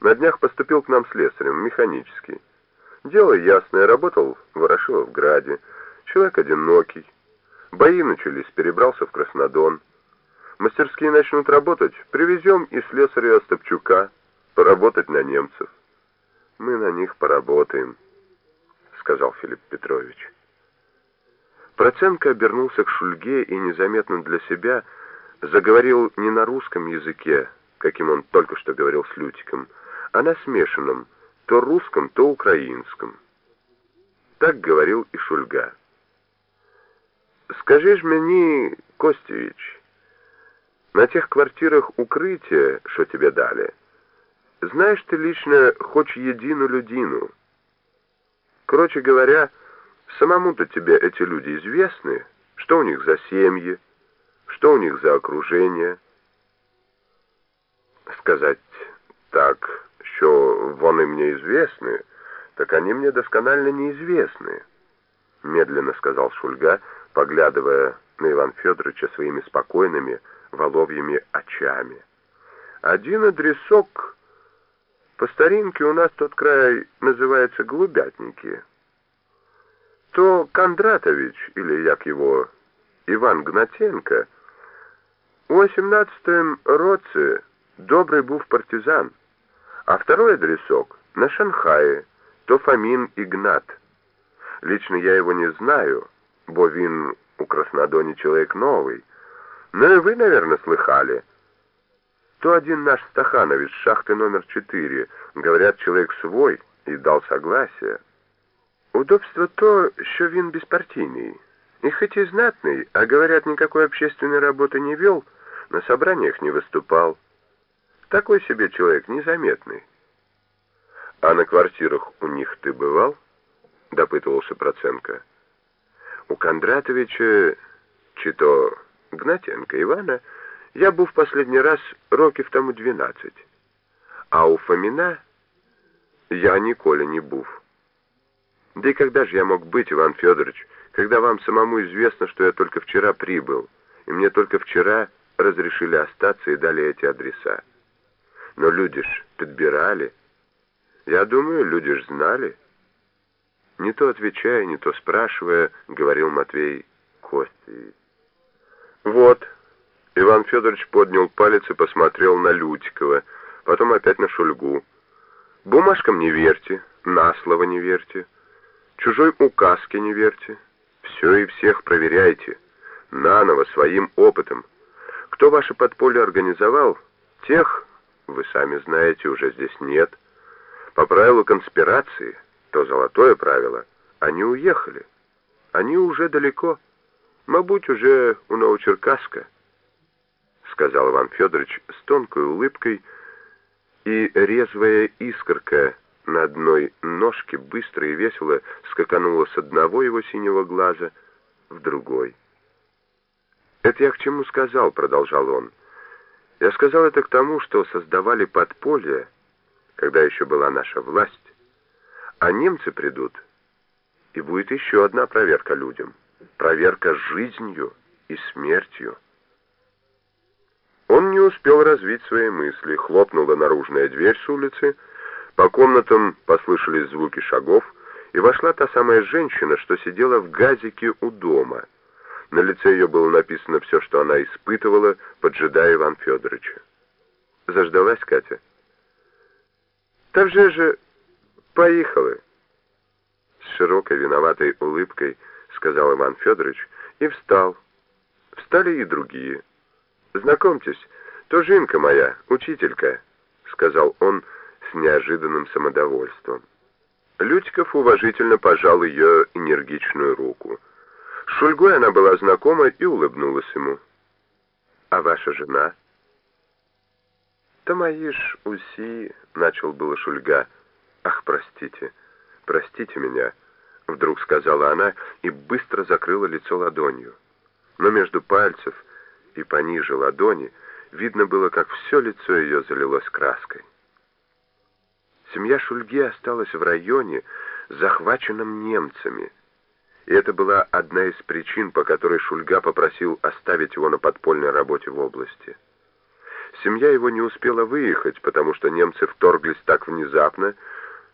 На днях поступил к нам слесарем, механический. Дело ясное, работал в Ворошиловграде. Человек одинокий. Бои начались, перебрался в Краснодон. Мастерские начнут работать, привезем и слесаря Остапчука поработать на немцев. Мы на них поработаем, сказал Филипп Петрович. Проценко обернулся к Шульге и незаметно для себя заговорил не на русском языке, каким он только что говорил с Лютиком, а на смешанном, то русском, то украинском. Так говорил и Шульга. «Скажи ж мені, Костевич, на тех квартирах укрытия, что тебе дали, знаешь ты лично хоть едину людину? Короче говоря, самому-то тебе эти люди известны, что у них за семьи, что у них за окружение. Сказать так, що вони мне известны, так они мне досконально неизвестны, медленно сказал Шульга, поглядывая на Иван Федоровича своими спокойными, воловьими очами. Один адресок по старинке у нас тот край называется Голубятники. То Кондратович, или як его, Иван Гнатенко, у 18-м році добрый був партизан, а второй адресок на Шанхае, то Фомин Игнат. Лично я его не знаю, бо він у Краснодоне человек новый, но и вы, наверное, слыхали. То один наш Стаханович, шахты номер 4, говорят, человек свой и дал согласие. Удобство то, что він беспартийный, и хоть и знатный, а говорят, никакой общественной работы не вел, на собраниях не выступал. Такой себе человек незаметный. А на квартирах у них ты бывал? Допытывался Проценко. У Кондратовича, чи то Гнатенко Ивана, я был в последний раз років тому 12. А у Фомина я ніколи не був. Да и когда же я мог быть, Иван Федорович, когда вам самому известно, что я только вчера прибыл, и мне только вчера разрешили остаться и дали эти адреса. Но люди ж подбирали. Я думаю, люди ж знали. Не то отвечая, не то спрашивая, говорил Матвей Костевич. Вот. Иван Федорович поднял палец и посмотрел на Лютикова, потом опять на Шульгу. Бумажкам не верьте, на слово не верьте, чужой указке не верьте. Все и всех проверяйте, наново, своим опытом. Кто ваше подполье организовал, тех, вы сами знаете, уже здесь нет. По правилу конспирации, то золотое правило, они уехали. Они уже далеко. Мабуть, уже у Новочеркасска, сказал Иван Федорович с тонкой улыбкой, и резвая искорка на одной ножке быстро и весело скаканула с одного его синего глаза в другой. «Это я к чему сказал», — продолжал он. «Я сказал это к тому, что создавали подполье, когда еще была наша власть, а немцы придут, и будет еще одна проверка людям, проверка жизнью и смертью». Он не успел развить свои мысли, хлопнула наружная дверь с улицы, по комнатам послышались звуки шагов, и вошла та самая женщина, что сидела в газике у дома — на лице ее было написано все, что она испытывала, поджидая Иван Федоровича. Заждалась Катя. «Так же же поехали!» С широкой виноватой улыбкой сказал Иван Федорович и встал. Встали и другие. «Знакомьтесь, то Жинка моя, учителька», — сказал он с неожиданным самодовольством. Лютиков уважительно пожал ее энергичную руку. С Шульгой она была знакома и улыбнулась ему. «А ваша жена?» «То мои ж уси...» — начал было Шульга. «Ах, простите, простите меня», — вдруг сказала она и быстро закрыла лицо ладонью. Но между пальцев и пониже ладони видно было, как все лицо ее залилось краской. Семья Шульги осталась в районе, захваченном немцами, и это была одна из причин, по которой Шульга попросил оставить его на подпольной работе в области. Семья его не успела выехать, потому что немцы вторглись так внезапно,